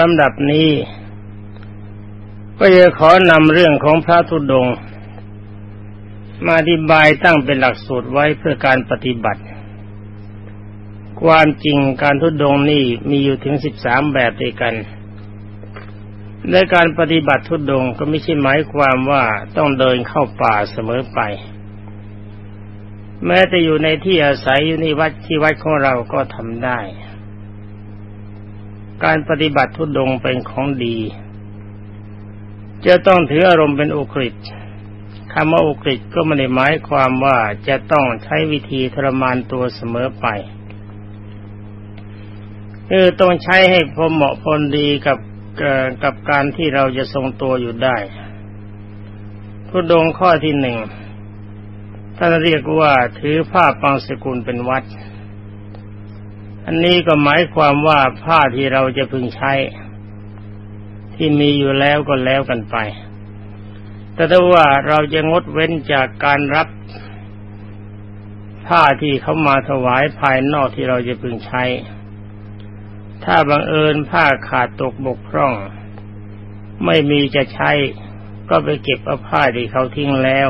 ลำดับนี้ ก็จะขอนำเรื่องของพระธุดง มาอธิบายตั้งเป็นหลักสูตรไว้เพื่อการปฏิบัติ ความจริงการทุดงนี่มีอยู่ถึงสิบสามแบบด้วยกันในการปฏิบัติทุดงก็ไม่ใช่หมายความว่าต้องเดินเข้าป่าเสมอไป แม้แต่อยู่ในที่อาศัยอยู่ในวัดที่วัดของเราก็ทำได้ การปฏิบัติทุดงเป็นของดี จะต้องถืออารมณ์เป็นอุกฤษคำว่าอุกฤษก็ไม่ได้หมายความว่าจะต้องใช้วิธีทรมานตัวเสมอไปคือต้องใช้ให้พอเหมาะพอดีกับกับการที่เราจะทรงตัวอยู่ได้ทุดงข้อที่หนึ่งท่านเรียกว่าถือผ้าปังสกุลเป็นวัด อันนี้ก็หมายความว่าผ้าที่เราจะพึงใช้ ที่มีอยู่แล้วก็แล้วกันไป แต่ถ้าว่าเราจะงดเว้นจากการรับผ้าที่เขามาถวายภายนอกที่เราจะพึงใช้ ถ้าบังเอิญผ้าขาดตกบกพร่อง ไม่มีจะใช้ ก็ไปเก็บเอาผ้าที่เขาทิ้งแล้ว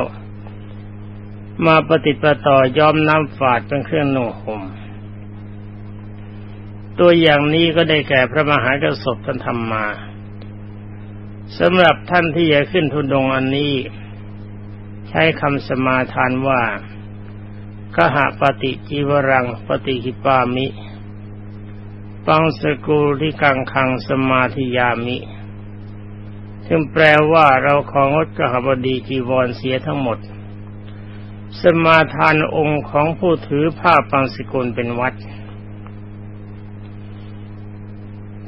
มาปฏิปต่อย้อมน้ำฝาดเป็นเครื่องนุ่งห่ม ตัวอย่างนี้ก็ได้แก่พระมหากระสบท่านทำมาสำหรับท่านที่จะขึ้นทุนดงอันนี้ ใช้คำสมาทานว่ากหะปฏิจีวรังปฏิหิปามิปังสกุลิกังคังสมาธิยามิซึ่งแปลว่าเราของงดกหบดีจีวรเสียทั้งหมด สมาทานองค์ของผู้ถือผ้าปังสกุลเป็นวัด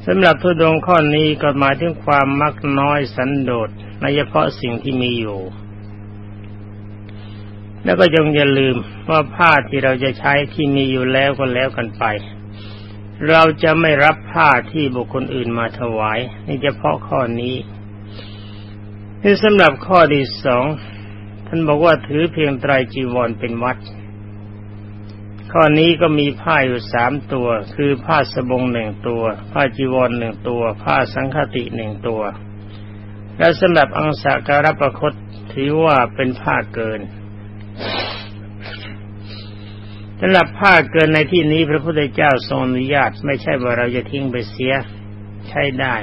สำหรับทุดงข้อนี้ก็หมายถึงความมักน้อยสันโดษในเฉพาะสิ่งที่มีอยู่ แล้วก็จงอย่าลืมว่าผ้าที่เราจะใช้ที่มีอยู่แล้วก็แล้วกันไป เราจะไม่รับผ้าที่บุคคลอื่นมาถวายในเฉพาะข้อนี้ที่สำหรับข้อที่สองท่านบอกว่าถือเพียงไตรจีวรเป็นวัด ข้อนี้ก็มีผ้าอยู่สามตัว คือผ้าสบงหนึ่งตัว ผ้าจีวรหนึ่งตัว ผ้าสังฆติหนึ่งตัว และสำหรับอังสาการประคตถือว่าเป็นผ้าเกินสำหรับผ้าเกินในที่นี้พระพุทธเจ้าทรงอนุญาตไม่ใช่ว่าเราจะทิ้งไปเสียใช้ได้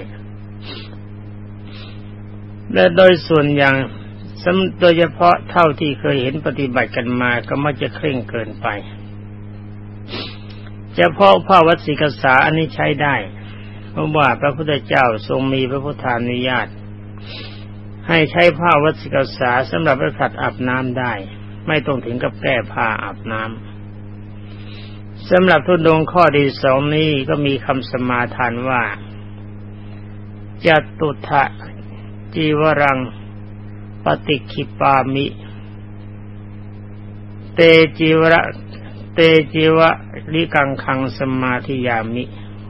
และโดยส่วนอย่างโดยเฉพาะเท่าที่เคยเห็นปฏิบัติกันมาก็มักจะเคร่งเกินไป เฉพาะผ้าวัสิกษาอันนี้ใช้ได้ เพราะว่าพระพุทธเจ้าทรงมีพระพุทธานุญาต ให้ใช้ผ้าวัสิกษาสำหรับพระสัตว์อาบน้ำได้ ไม่ต้องถึงกับแก้ผ้าอาบน้ำสำหรับทุดงข้อที่สองนี้ก็มีคำสมาทานว่าจัตุทะจีวรัง ปฏิคิปามิ เตจีวระ เตจีวะลิกังคังสมาธิยามิ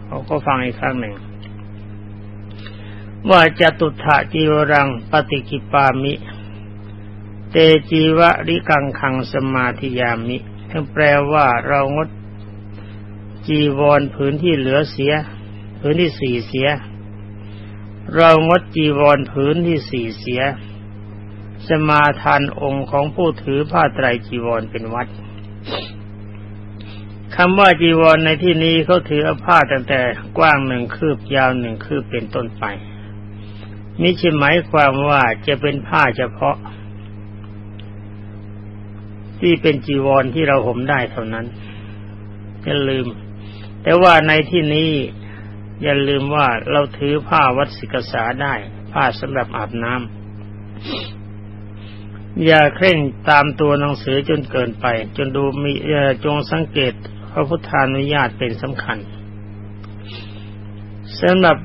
เขาก็ฟังอีกครั้งหนึ่ง ว่าจตุถะจีวรังปฏิคิปามิ เตจีวะลิกังคังสมาธิยามิทั้งแปลว่าเรางดจีวรผืนที่เหลือเสีย ผืนที่สี่เสีย เรางดจีวรผืนที่สี่เสีย สมาทานองค์ของผู้ถือผ้าไตรจีวรเป็นวัด คำว่าจีวรในที่นี้เขาถือผ้าตั้งแต่กว้างหนึ่งคืบยาวหนึ่งคืบเป็นต้นไปนี่ใช่หมายความว่าจะเป็นผ้าเฉพาะ ที่เป็นจีวรที่เราห่มได้เท่านั้นอย่าลืม แต่ว่าในที่นี้อย่าลืมว่าเราถือผ้าวัดศิกษาได้ ผ้าสำหรับอาบน้ำ อย่าเคร่งตามตัวหนังสือจนเกินไป จนดูมีจงสังเกตพระพุทธานุญาตเป็นสำคัญสำหรับ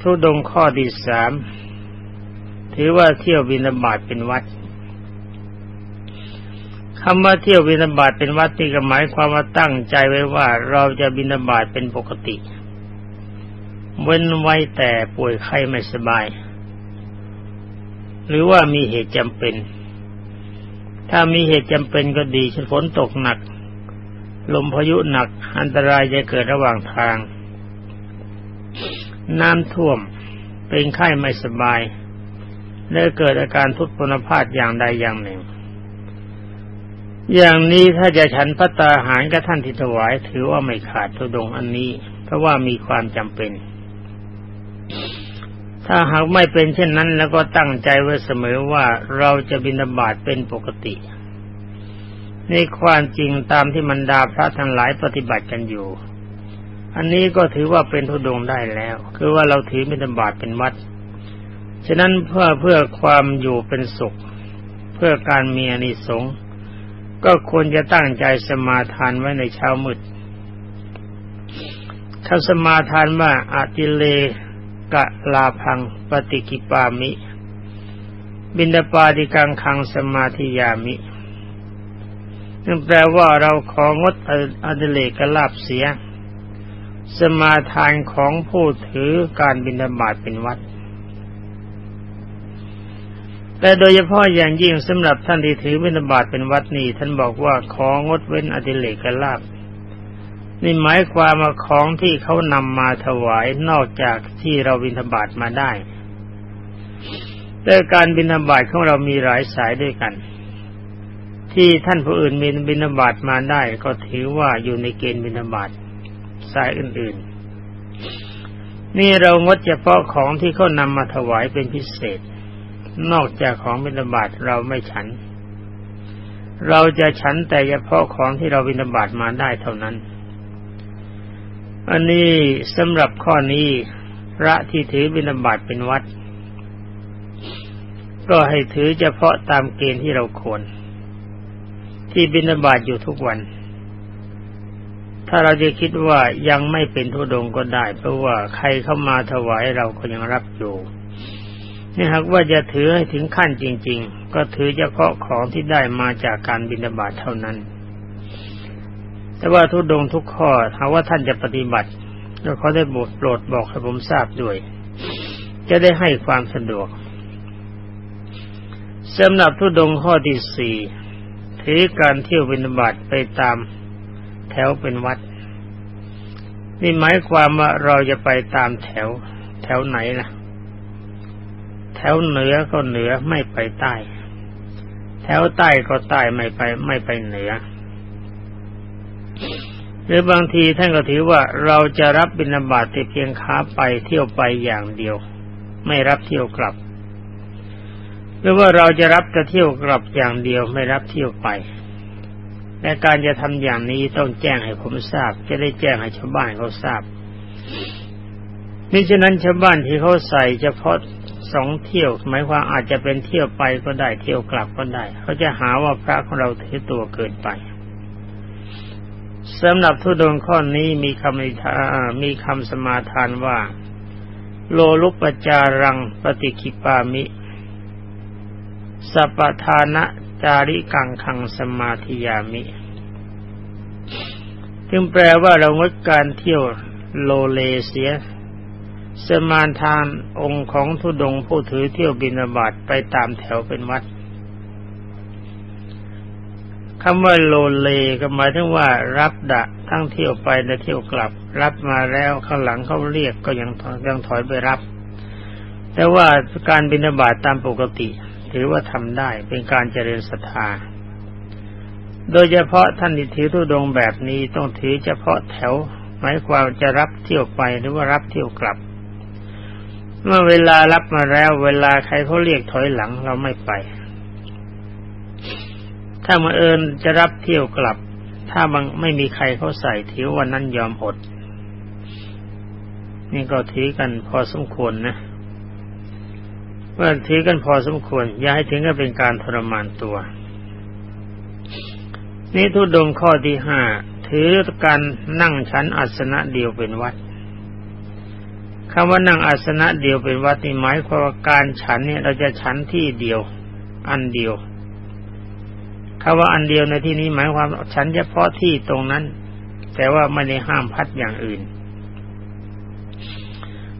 ทุดงข้อที่สามถือว่าเที่ยวบินาบาตเป็นวัดคำว่าเที่ยวบินาบาตเป็นวัดที่ก็หมายความว่าตั้งใจไว้ว่าเราจะบินาบาตเป็นปกติ เว้นไว้แต่ป่วยไข้ไม่สบาย หรือว่ามีเหตุจำเป็น ถ้ามีเหตุจำเป็นก็ดีเช่นฝนตกหนัก ลมพายุหนัก อันตรายจะเกิดระหว่างทาง น้ำท่วมเป็นไข้ไม่สบาย และเกิดอาการทุพพลภาพอย่างใดอย่างหนึ่ง อย่างนี้ถ้าจะฉันพัตตาหารกับท่านที่ถวาย ถือว่าไม่ขาดทุดงอันนี้ เพราะว่ามีความจำเป็น ถ้าหากไม่เป็นเช่นนั้น แล้วก็ตั้งใจไว้เสมอว่าเราจะบินาบาตเป็นปกติ ในความจริงตามที่มันดาพระทั้งหลายปฏิบัติกันอยู่ อันนี้ก็ถือว่าเป็นทุดงได้แล้ว คือว่าเราถือบินาบาตเป็นวัด ฉะนั้นเพื่อเพื่อความอยู่เป็นสุข เพื่อการมีอนิสงส์ก็ควรจะตั้งใจสมาทานไว้ในเช้ามืดคำสมาทานว่าอาติเล กะลาพังปฏิกิปามิ บินดาปาดิกังคังสมาธิยามินั่นแปลว่าเราของดอดิเลกลาบเสีย สมาทานของผู้ถือการบินดาบาตเป็นวัด แต่โดยเฉพาะอย่างยิ่งสำหรับท่านที่ถือวินาบาตเป็นวัดนี้ท่านบอกว่าของดเว้นอดิเลกลาบ นี่หมายความว่าของที่เขานำมาถวายนอกจากที่เราบินาบาตมาได้ แต่การบินาบาตของเรามีหลายสายด้วยกัน ที่ท่านผู้อื่นมีบินาบาตมาได้ ก็ถือว่าอยู่ในเกณฑ์บินาบาตสายอื่น ๆ นี่เรางดเฉพาะของที่เขานำมาถวายเป็นพิเศษ นอกจากของบิณฑบาตเราไม่ฉัน เราจะฉันแต่เฉพาะของที่เราบิณฑบาตมาได้เท่านั้น อันนี้สำหรับข้อนี้พระที่ถือบิณฑบาตเป็นวัด ก็ให้ถือเฉพาะตามเกณฑ์ที่เราควร ที่บิณฑบาตอยู่ทุกวัน ถ้าเราจะคิดว่ายังไม่เป็นทุดงก็ได้ เพราะว่าใครเข้ามาถวายเราก็ยังรับอยู่นี่หากว่าจะถือให้ถึงขั้นจริง ๆ ก็ถือเฉพาะของที่ได้มาจากการบินาบาตเท่านั้น แต่ว่าทุดงทุกข้อหาว่าท่านจะปฏิบัติแล้วเขาได้บทโปรดบอกให้ผมทราบด้วย จะได้ให้ความสะดวกสำหรับทุดงข้อที่สี่ถือการเที่ยวบินบาตไปตามแถวเป็นวัด นี่หมายความว่าเราจะไปตามแถว แถวไหนล่ะ แถวเหนือก็เหนือไม่ไปใต้ แถวใต้ก็ใต้ไม่ไป ไม่ไปเหนือ หรือบางทีท่านก็ถือว่าเราจะรับบิณฑบาตแต่เพียงขาไปเที่ยวไปอย่างเดียว ไม่รับเที่ยวกลับ หรือว่าเราจะรับแต่เที่ยวกลับอย่างเดียวไม่รับเที่ยวไปและการจะทำอย่างนี้ต้องแจ้งให้ผมทราบ จะได้แจ้งให้ชาวบ้านเขาทราบมิฉะนั้นชาวบ้านที่เขาใส่เฉพาะสองเที่ยวหมายความอาจจะเป็นเที่ยวไปก็ได้เที่ยวกลับก็ได้ เขาจะหาว่าพระของเราถือตัวเกินไป สำหรับทุดงข้อนี้มีคำมีคำสมาทานว่า โลลุปจารังปฏิคิปามิสัปทานะจาริกังคังสมาธิยามิ จึงแปลว่าเรางดการเที่ยวโลเลเสีย สมานทานองค์ของทุดงผู้ถือเที่ยวบินาบาตไปตามแถวเป็นวัด คำว่าโลเลก็หมายถึงว่า รับดะทั้งเที่ยวไปและเที่ยวกลับ รับมาแล้วข้างหลังเขาเรียกก็ยังยังถอยไปรับ แต่ว่าการบินาบาตตามปกติ ถือว่าทำได้เป็นการเจริญศรัทธา โดยเฉพาะท่านที่ถือทุดงแบบนี้ต้องถือเฉพาะแถว หมายความจะรับเที่ยวไปหรือว่ารับเที่ยวกลับ เมื่อเวลารับมาแล้ว เวลาใครเขาเรียกถอยหลังเราไม่ไป ถ้ามาเอิญจะรับเที่ยวกลับ ถ้าบางไม่มีใครเขาใส่ถือวันนั้นยอมอด นี่ก็ถือกันพอสมควรนะเมื่อถือกันพอสมควร อย่าให้ถึงกับเป็นการทรมานตัว นี่ทุดงข้อที่ห้าถือการนั่งชั้นอัสนะเดียวเป็นวัดคำว่านั่งอาสนะเดียวเป็นวัดนี่หมายความว่าการฉันเนี่ยเราจะฉันที่เดียว อันเดียว คำว่าอันเดียวในที่นี้หมายความฉันเฉพาะที่ตรงนั้น แต่ว่าไม่ได้ห้ามพัดอย่างอื่น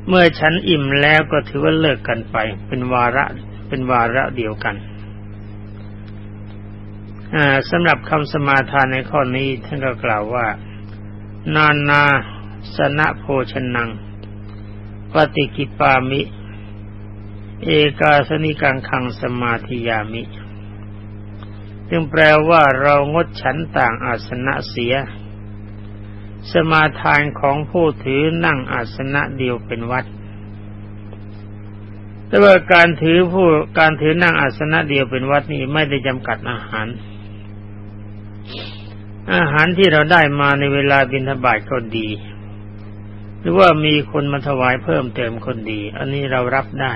เมื่อฉันอิ่มแล้วก็ถือว่าเลิกกันไป เป็นวาระเป็นวาระเดียวกันสำหรับคำสมาทานในข้อนี้ท่านก็กล่าวว่า นานาสนะโภชนัง ปฏิกิปามิ เอกาสนิกังคังสมาธิยามิ จึงแปลว่าเรางดฉันต่างอาสนะเสีย สมาทานของผู้ถือนั่งอาสนะเดียวเป็นวัด แต่ว่าการถือผู้การถือนั่งอาสนะเดียวเป็นวัดนี้ไม่ได้จำกัดอาหาร อาหารที่เราได้มาในเวลาบิณฑบาตก็ดี หรือว่ามีคนมาถวายเพิ่มเติมคนดี อันนี้เรารับได้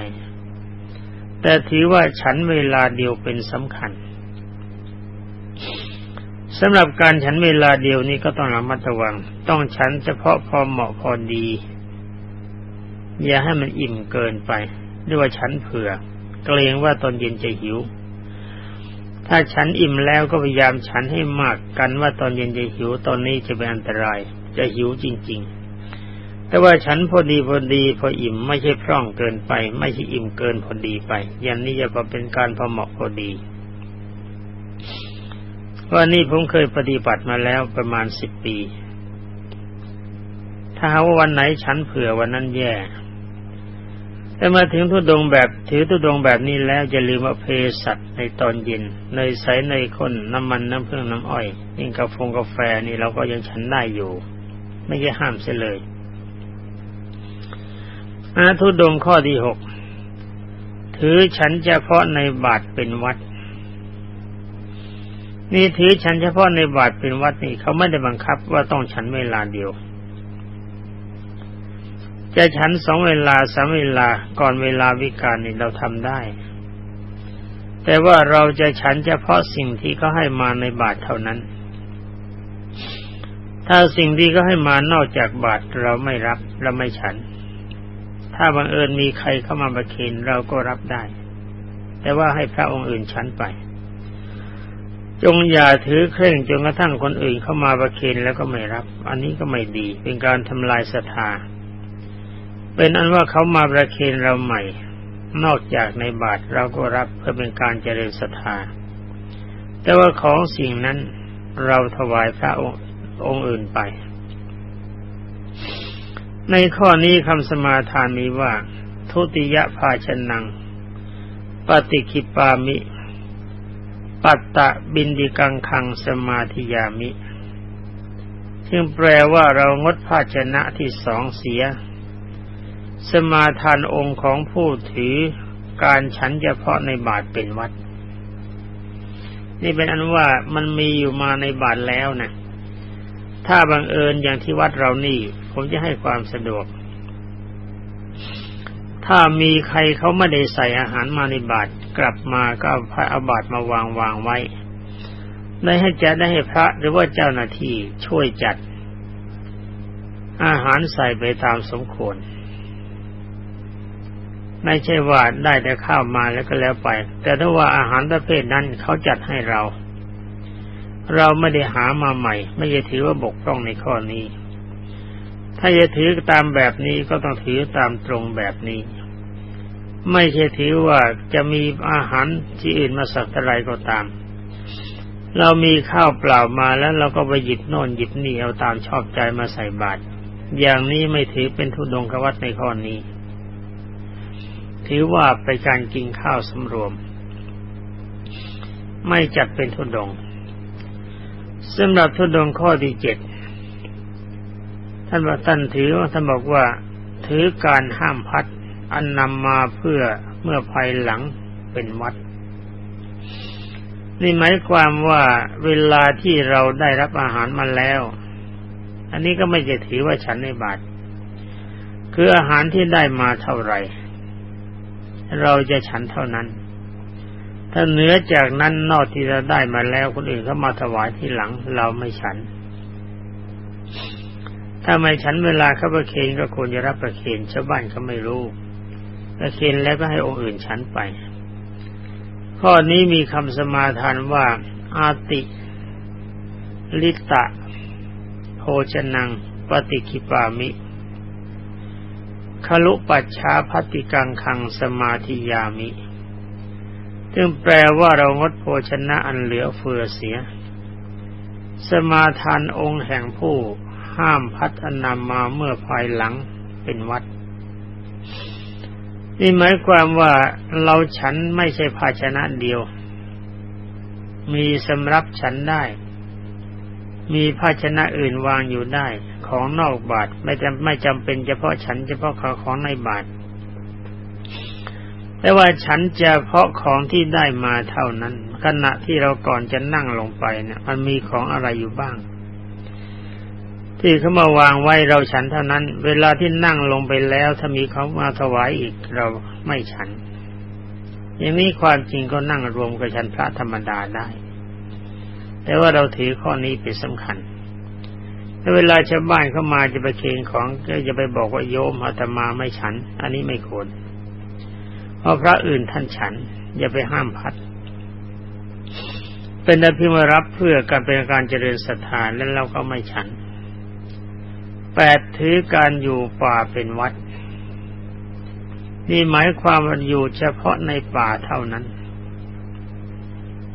แต่ถือว่าฉันเวลาเดียวเป็นสำคัญ สำหรับการฉันเวลาเดียวนี้ก็ต้องระมัดระวัง ต้องฉันเฉพาะพอเหมาะพอดี อย่าให้มันอิ่มเกินไปหรือว่าฉันเผื่อ เกรงว่าตอนเย็นจะหิว ถ้าฉันอิ่มแล้วก็พยายามฉันให้มากกันว่าตอนเย็นจะหิวตอนนี้จะเป็นอันตราย จะหิวจริง ๆ แต่ว่าฉันพอดีพอดีพออิ่มไม่ใช่พร่องเกินไป ไม่ใช่อิ่มเกินพอดีไป อย่างนี้จะเป็นการพอเหมาะพอดี ว่านี่ผมเคยปฏิบัติมาแล้วประมาณสิบปี ถ้าว่าวันไหนฉันเผื่อวันนั้นแย่ แต่มาถึงทุดงแบบ ถือทุดงแบบนี้แล้วจะลืมว่าเพสัตในตอนเย็นเนยใสเนยข้นน้ำมันน้ำผึ้งน้ำอ้อยยิ่งกาแฟกาแฟนี่เราก็ยังฉันได้อยู่ ไม่ใช่ห้ามเสียเลยอาทุดงข้อที่หกถือฉันเฉพาะในบาทเป็นวัด นี่ถือฉันเฉพาะในบาทเป็นวัดนี่เขาไม่ได้บังคับว่าต้องฉันเวลาเดียว จะฉันสองเวลาสามเวลาก่อนเวลาวิการนี่เราทำได้ แต่ว่าเราจะฉันเฉพาะสิ่งที่เขาให้มาในบาทเท่านั้น ถ้าสิ่งที่เขาให้มานอกจากบาทเราไม่รับเราไม่ฉัน ถ้าบังเอิญมีใครเข้ามาประเคนเราก็รับได้ แต่ว่าให้พระองค์อื่นฉันไป จงอย่าถือเคร่งจนกระทั่งคนอื่นเข้ามาประเคนแล้วก็ไม่รับ อันนี้ก็ไม่ดี เป็นการทำลายศรัทธา เป็นอันว่าเขามาประเคนเราใหม่ นอกจากในบาทเราก็รับเพื่อเป็นการเจริญศรัทธา แต่ว่าของสิ่งนั้นเราถวายพระองค์องค์อื่นไป ในข้อนี้คำสมาทานมีว่า ทุติยภาชนัง ปฏิคิปามิ ปัตตะบินดิกังคังสมาธิยามิซึ่งแปลว่าเรางดภาชนะที่สองเสีย สมาทานองค์ของผู้ถือการฉันเฉพาะในบาทเป็นวัด นี่เป็นอันว่ามันมีอยู่มาในบาทแล้วนะถ้าบังเอิญอย่างที่วัดเรานี่ ผมจะให้ความสะดวก ถ้ามีใครเขาไม่ได้ใส่อาหารมาในบาท กลับมาก็เอาพระอาบาตมาวางวางไว้ ได้ให้จัดได้ให้พระหรือว่าเจ้าหน้าที่ช่วยจัด อาหารใส่ไปตามสมควร ไม่ใช่ว่าได้แต่ข้าวมาแล้วก็แล้วไป แต่ถ้าว่าอาหารประเภทนั้นเขาจัดให้เรา เราไม่ได้หามาใหม่ ไม่จะถือว่าบกพร่องในข้อนี้ ถ้าจะถือตามแบบนี้ก็ต้องถือตามตรงแบบนี้ ไม่ใช่ถือว่าจะมีอาหารที่อื่นมาสักอะไรก็ตาม เรามีข้าวเปล่ามาแล้วเราก็ไปหยิบโน่นหยิบนี่เอาตามชอบใจมาใส่บาตรอย่างนี้ไม่ถือเป็นทุดงควัตในข้อนี้ ถือว่าไปการกินข้าวสำรวม ไม่จัดเป็นทุดงสำหรับทุดงข้อที่เจ็ดท่านบอกท่านถือว่าท่านบอกว่า ถือการห้ามพัด อันนำมาเพื่อเมื่อภายหลังเป็นวัด นี่หมายความว่าเวลาที่เราได้รับอาหารมาแล้ว อันนี้ก็ไม่จะถือว่าฉันในบาท คืออาหารที่ได้มาเท่าไหร่ เราจะฉันเท่านั้น ถ้าเหนือจากนั้นนอกที่เราได้มาแล้วคนอื่นเขามาถวายที่หลัง เราไม่ฉัน ถ้าไม่ฉันเวลาเขาประเคนก็ควรจะรับประเคนชาวบ้านเขาไม่รู้ ประเคนแล้วก็ให้องค์อื่นฉันไป ข้อนี้มีคำสมาทานว่า อาติลิตะโภชนัง ปฏิคิปามิคลุปัชชาพัติกังคังสมาธิยามิ ซึ่งแปลว่าเรางดโภชนะอันเหลือเฟือเสีย สมาทานองค์แห่งผู้ห้ามพัฒนามาเมื่อภายหลังเป็นวัด นี่หมายความว่าเราฉันไม่ใช่ภาชนะเดียว มีสำรับฉันได้ มีภาชนะอื่นวางอยู่ได้ ของนอกบาทไม่จำไม่จำเป็นเฉพาะฉันเฉพาะของในบาท แต่ว่าฉันเฉพาะของที่ได้มาเท่านั้น ขณะที่เราก่อนจะนั่งลงไปเนี่ยมันมีของอะไรอยู่บ้าง ที่เขามาวางไว้เราฉันเท่านั้น เวลาที่นั่งลงไปแล้วถ้ามีเขามาถวายอีกเราไม่ฉัน อย่างนี้ความจริงก็นั่งรวมกับฉันพระธรรมดาได้ แต่ว่าเราถือข้อนี้เป็นสำคัญถ้าเวลาชาวบ้านเข้ามาจะไปเคียงของก็จะไปบอกว่าโยมอาตมาไม่ฉัน อันนี้ไม่ควรเพราะพระอื่นท่านฉัน อย่าไปห้ามพัด เป็นอภิมารับเพื่อการเป็นการเจริญศรัทธาแล้วเราก็ไม่ฉัน แปดถือการอยู่ป่าเป็นวัด นี่หมายความว่าอยู่เฉพาะในป่าเท่านั้น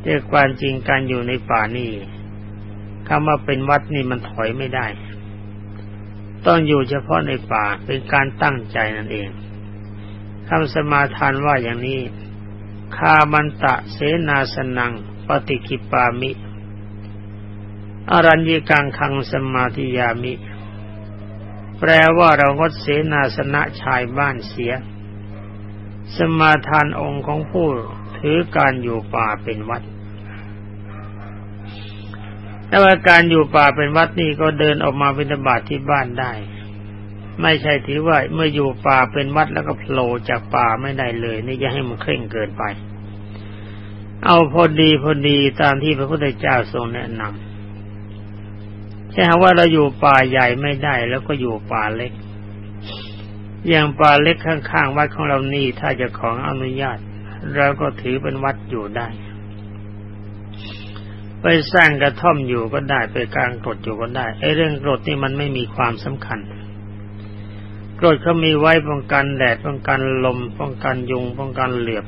แต่ความจริงการอยู่ในป่านี่คำว่าเป็นวัดนี่มันถอยไม่ได้ ต้องอยู่เฉพาะในป่าเป็นการตั้งใจนั่นเองคำสมาทานว่าอย่างนี้ คามันตะเสนาสนัง ปฏิกิปามิ อรัญญิกังคังสมาธิยามิ แปลว่าเรางดเสนาสนะชายบ้านเสีย สมาทานองค์ของผู้ถือการอยู่ป่าเป็นวัดแต่ว่าการอยู่ป่าเป็นวัดนี่ก็เดินออกมาเป็นบาตที่บ้านได้ ไม่ใช่ถือว่าเมื่ออยู่ป่าเป็นวัดแล้วก็โผล่จากป่าไม่ได้เลย นี่จะให้มันเคร่งเกินไป เอาพอดีพอดีตามที่พระพุทธเจ้าทรงแนะนำ ใช่ว่าเราอยู่ป่าใหญ่ไม่ได้ แล้วก็อยู่ป่าเล็ก อย่างป่าเล็กข้างๆวัดของเรานี่ถ้าจะของอนุญาตเราก็ถือเป็นวัดอยู่ได้ ไปสร้างกระท่อมอยู่ก็ได้ไปกลางกรดอยู่ก็ได้ไอ้เรื่องกรดนี่มันไม่มีความสำคัญกรดเขามีไว้ป้องกันแดดป้องกันลมป้องกันยุงป้องกันเหลือบ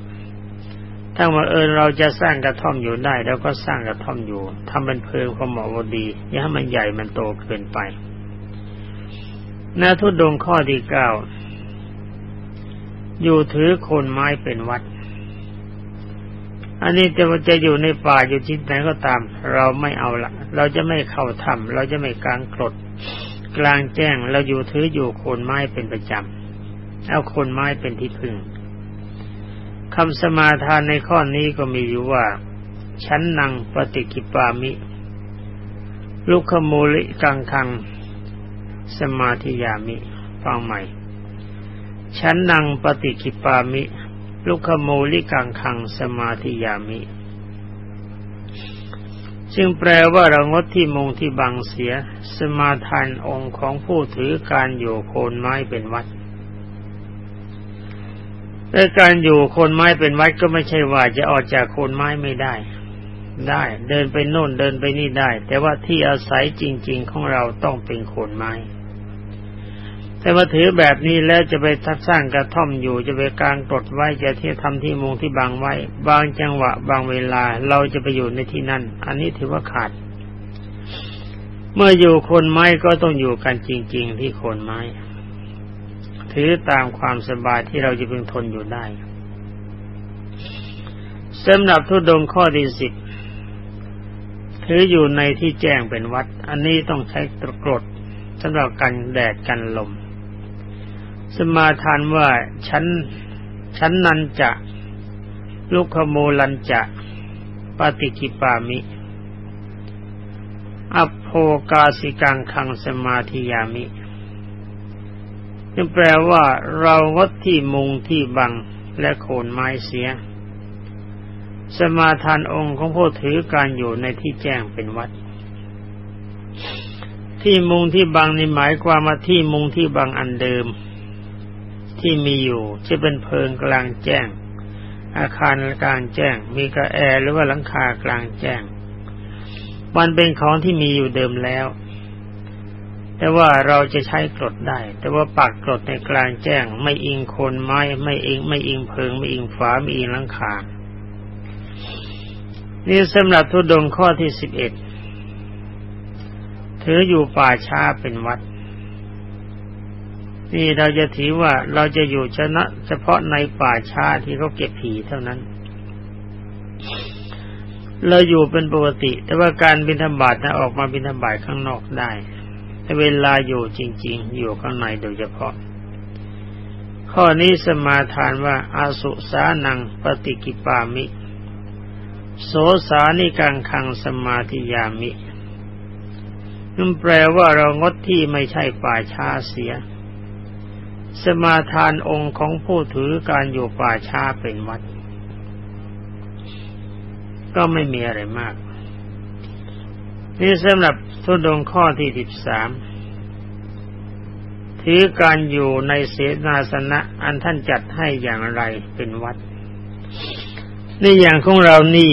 ถ้าว่าเออเราจะสร้างกระท่อมอยู่ได้แล้วก็สร้างกระท่อมอยู่ทำเป็นเพลิงพอเหมาะพอดีอย่าให้มันใหญ่มันโตเกินไปนาทุดดงข้อที่เก้าอยู่ถือโคนไม้เป็นวัด อันนี้จะจะอยู่ในป่าอยู่ที่ไหนก็ตาม เราไม่เอาละเราจะไม่เข้าถ้ำเราจะไม่กลางกรดกลางแจ้งเราอยู่ถืออยู่โคนไม้เป็นประจำเอาโคนไม้เป็นที่พึ่ง คำสมาทานในข้อนี้ก็มีอยู่ว่า ชั้นนังปฏิกิปามิ ลุคโมลิกังคัง สมาธิยามิ ฟังใหม่ ชั้นนังปฏิกิปามิ ลุคโมลิกังคัง สมาธิยามิจึงแปลว่าเรางดที่มงที่บังเสีย สมาทานองค์ของผู้ถือการอยู่โคนไม้เป็นวัด แต่การอยู่คนไม้เป็นวัดก็ไม่ใช่ว่าจะออกจากคนไม้ไม่ได้ ได้ เดินไปโน่นเดินไปนี่ได้ แต่ว่าที่อาศัยจริง ๆ ของเราต้องเป็นคนไม้ แต่มาถือแบบนี้แล้วจะไปทักสร้างกระท่อมอยู่จะไปกลางกดไว้จะที่ทำที่มุงที่บางไว้ บางจังหวะ บางเวลาเราจะไปอยู่ในที่นั่น อันนี้ถือว่าขาด เมื่ออยู่คนไม้ก็ต้องอยู่กันจริง ๆ ที่คนไม้ ถือตามความสบายที่เราจะพึงทนอยู่ได้สำหรับทุดงข้อที่สิบถืออยู่ในที่แจ้งเป็นวัด อันนี้ต้องใช้ตะกรดสำหรับกันแดดกันลม สมาทานว่าฉันฉันนันจะ ลุคโมลันจะปฏิกิปามิอโภกาสิกังคังสมาธิยามิ นี่แปลว่าเรางดที่มุงที่บังและโคนไม้เสีย สมาทานองค์ของผู้ถือการอยู่ในที่แจ้งเป็นวัด ที่มุงที่บังในหมายความว่าที่มุงที่บังอันเดิม ที่มีอยู่จะเป็นเพิงกลางแจ้ง อาคารกลางแจ้ง มีกระแอหรือว่าหลังคากลางแจ้ง มันเป็นของที่มีอยู่เดิมแล้ว แต่ว่าเราจะใช้กรดได้ แต่ว่าปักกรดในกลางแจ้ง ไม่อิงโคนไม้ ไม่อิง ไม่อิงเพิง ไม่อิงฝาไม่อิงหลังคานี่สำหรับทุดงข้อที่สิบเอ็ดถืออยู่ป่าช้าเป็นวัด นี่เราจะถือว่าเราจะอยู่ชนะ เฉพาะในป่าช้าที่เขาเก็บผีเท่านั้น เราอยู่เป็นปกติ แต่ว่าการบินธบาตนะออกมาบินธบาตข้างนอกได้ เวลาอยู่จริง ๆ อยู่ข้างในโดยเฉพาะ ข้อนี้สมาทานว่าอาสุสานังปฏิกิปามิ โสสานิกังคังสมาธิยามินั่นแปลว่าเรางดที่ไม่ใช่ป่าช้าเสีย สมาทานองค์ของผู้ถือการอยู่ป่าช้าเป็นวัด ก็ไม่มีอะไรมาก นี่สำหรับทุดงข้อที่สิบสามถือการอยู่ในเสนาสนะอันท่านจัดให้อย่างไรเป็นวัด นี่อย่างของเรานี่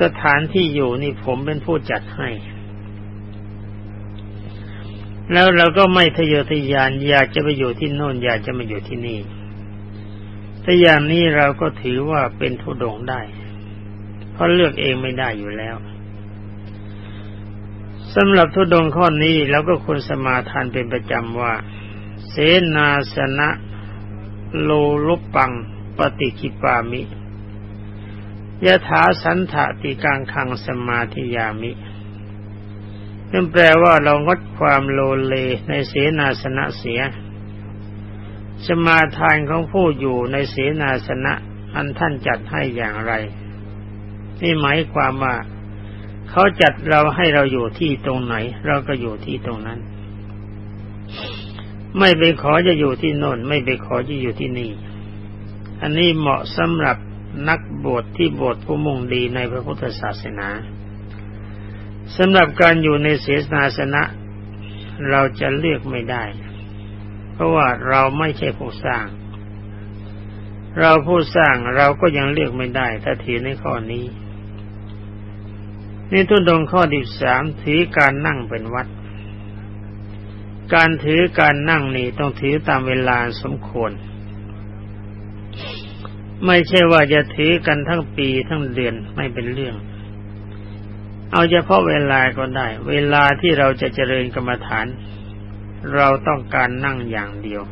สถานที่อยู่นี่ผมเป็นผู้จัดให้ แล้วเราก็ไม่ทะเยอทะยานอยากจะไปอยู่ที่โน่นอยากจะมาอยู่ที่นี่แต่อย่างนี้เราก็ถือว่าเป็นทุดงได้ เพราะเลือกเองไม่ได้อยู่แล้ว สำหรับทุดงข้อนี้เราก็ควรสมาทานเป็นประจำว่า เสนาสนะโลลุปัง ปฏิคิปามิยะถาสันถติกังคังสมาธิยามินั่นแปลว่าเรางดความโลเลในเสนาสนะเสีย สมาทานของผู้อยู่ในเสนาสนะอันท่านจัดให้อย่างไร นี่หมายความว่า เขาจัดเราให้เราอยู่ที่ตรงไหน เราก็อยู่ที่ตรงนั้น ไม่ไปขอจะอยู่ที่โน่น ไม่ไปขอจะอยู่ที่นี่ อันนี้เหมาะสำหรับนักบวชที่บวชผู้มุ่งดีในพระพุทธศาสนาสำหรับการอยู่ในเสนาสนะ เราจะเลือกไม่ได้ เพราะว่าเราไม่ใช่ผู้สร้าง เราผู้สร้างเราก็ยังเลือกไม่ได้ถ้าถือในข้อนี้ นี่ทุนดงข้อที่สามถือการนั่งเป็นวัด การถือการนั่งนี่ต้องถือตามเวลาสมควร ไม่ใช่ว่าจะถือกันทั้งปีทั้งเดือนไม่เป็นเรื่อง เอาเฉพาะเวลาก็ได้ เวลาที่เราจะเจริญกรรมฐาน เราต้องการนั่งอย่างเดียว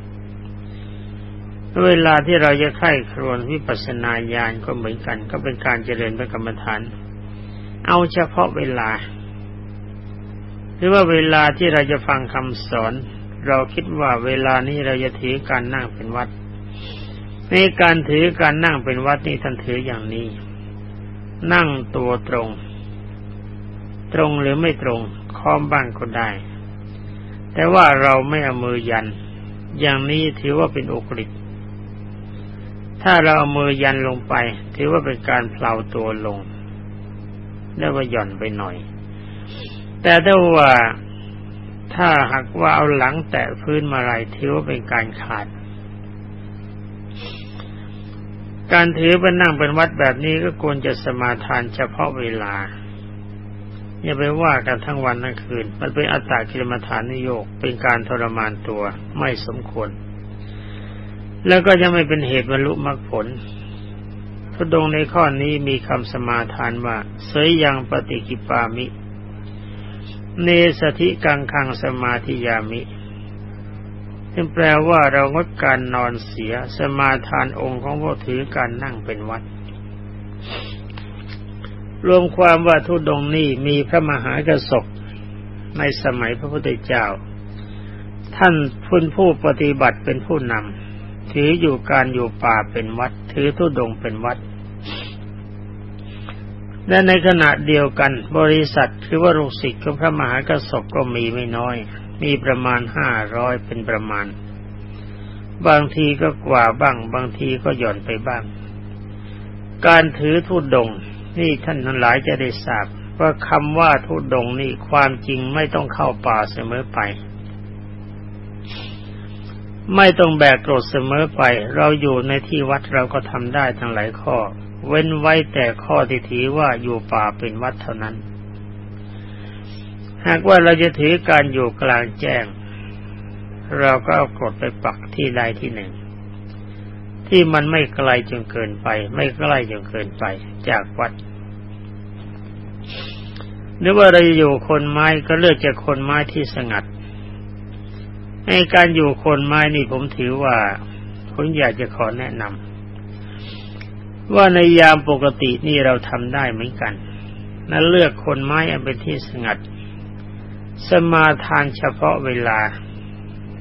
เวลาที่เราจะไข้ครวนวิปัสสนาญาณก็เหมือนกัน ก็เป็นการเจริญพระกรรมฐาน เอาเฉพาะเวลา หรือว่าเวลาที่เราจะฟังคำสอน เราคิดว่าเวลานี้เราจะถือการนั่งเป็นวัด ในการถือการนั่งเป็นวัดนี่ท่านถืออย่างนี้ นั่งตัวตรง ตรงหรือไม่ตรงค้อมบ้างก็ได้ แต่ว่าเราไม่เอามือยัน อย่างนี้ถือว่าเป็นโอกฤษถ้าเราเอามือยันลงไป ถือว่าเป็นการเพลาตัวลง เรียกว่าหย่อนไปหน่อย แต่ถ้าว่าถ้าหากว่าเอาหลังแตะพื้นมาไรถือว่าเป็นการขาด การถือเป็นนั่งเป็นวัดแบบนี้ก็ควรจะสมาทานเฉพาะเวลา อย่าไปว่ากันทั้งวันทั้งคืน มันเป็นอัตตากิลมฐานนิโยกเป็นการทรมานตัวไม่สมควร แล้วก็จะไม่เป็นเหตุบรรลุมรรคผล ทุดงในข้อนี้มีคำสมาทานว่าเสยยังปฏิกิปามิ เนสธิกังคังสมาธิยามิซึ่งแปลว่าเรางดการนอนเสียสมาทานองค์ของพวกถือการนั่งเป็นวัด รวมความว่าทุดงนี้มีพระมหากระสบในสมัยพระพุทธเจ้า ท่านพุนผู้ปฏิบัติเป็นผู้นำ ถืออยู่การอยู่ป่าเป็นวัด ถือทุดงเป็นวัด และในขณะเดียวกันบริษัทคือว่าลูกศิษย์ของพระมหากระสบก็มีไม่น้อย มีประมาณห้าร้อยเป็นประมาณ บางทีก็กว่าบ้าง บางทีก็หย่อนไปบ้าง การถือทุดงนี่ท่านทั้งหลายจะได้ทราบว่าคำว่าทุดงนี่ความจริงไม่ต้องเข้าป่าเสมอไป ไม่ต้องแบกกรดเสมอไป เราอยู่ในที่วัดเราก็ทำได้ทั้งหลายข้อ เว้นไว้แต่ข้อที่ถือว่าอยู่ป่าเป็นวัดเท่านั้น หากว่าเราจะถือการอยู่กลางแจ้ง เราก็เอากรดไปปักที่ใดที่หนึ่ง ที่มันไม่ไกลจนเกินไป ไม่ใกล้จนเกินไป จากวัดหรือว่าเราอยู่คนไม้ก็เลือกจากคนไม้ที่สงัด ในการอยู่คนไม้นี่ผมถือว่าผมอยากจะขอแนะนำว่าในยามปกตินี่เราทำได้เหมือนกันนั่นเลือกคนไม้อันเป็นที่สงัด สมาทานเฉพาะเวลา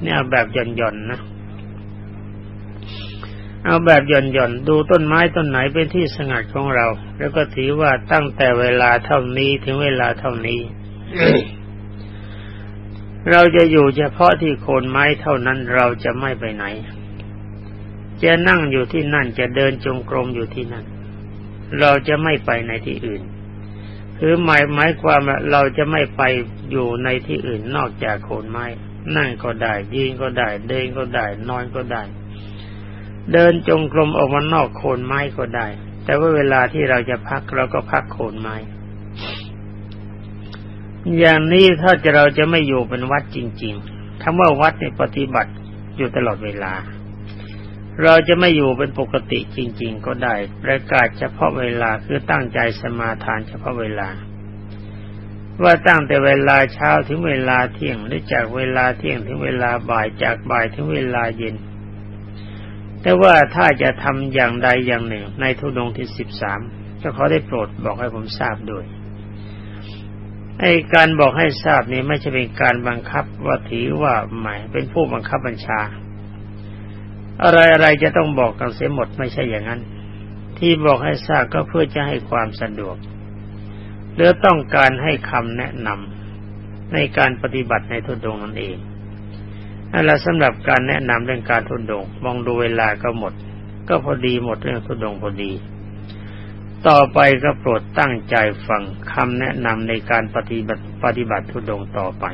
เนี่ยแบบหย่อนๆนะเอาแบบหย่อนๆดูต้นไม้ต้นไหนเป็นที่สงัดของเรา แล้วก็ถือว่าตั้งแต่เวลาเท่านี้ถึงเวลาเท่านี้ เราจะอยู่เฉพาะที่โคนไม้เท่านั้นเราจะไม่ไปไหน จะนั่งอยู่ที่นั่นจะเดินจงกรมอยู่ที่นั่น เราจะไม่ไปในที่อื่น คือหมายหมายความว่าเราจะไม่ไปอยู่ในที่อื่นนอกจากโคนไม้ นั่งก็ได้ยืนก็ได้ เดินก็ได้ นอนก็ได้ เดินจงกรมออกมานอกโคนไม้ก็ได้ แต่ว่าเวลาที่เราจะพักเราก็พักโคนไม้ อย่างนี้ถ้าจะเราจะไม่อยู่เป็นวัดจริงๆคำว่าวัดในปฏิบัติอยู่ตลอดเวลา เราจะไม่อยู่เป็นปกติจริง ๆ ก็ได้ ประกาศเฉพาะเวลาคือตั้งใจสมาทานเฉพาะเวลา ว่าตั้งแต่เวลาเช้าถึงเวลาเที่ยงหรือจากเวลาเที่ยงถึงเวลาบ่ายจากบ่ายถึงเวลาเย็น แต่ว่าถ้าจะทำอย่างใดอย่างหนึ่งในทุดงที่สิบสามจะขอได้โปรดบอกให้ผมทราบด้วย ไอ้การบอกให้ทราบนี้ไม่ใช่เป็นการบังคับว่าถือว่าหมายเป็นผู้บังคับบัญชา อะไรอะไรจะต้องบอกกันเสียหมดไม่ใช่อย่างนั้น ที่บอกให้ทราบก็เพื่อจะให้ความสะดวกหรือต้องการให้คำแนะนำในการปฏิบัติในทุดงนั่นเองนั่นแหละสำหรับการแนะนำเรื่องการทุดงมองดูเวลาก็หมด ก็พอดีหมดเรื่องทุดงพอดี ต่อไปก็โปรดตั้งใจฟังคำแนะนำในการปฏิบัติปฏิบัติทุดงต่อไป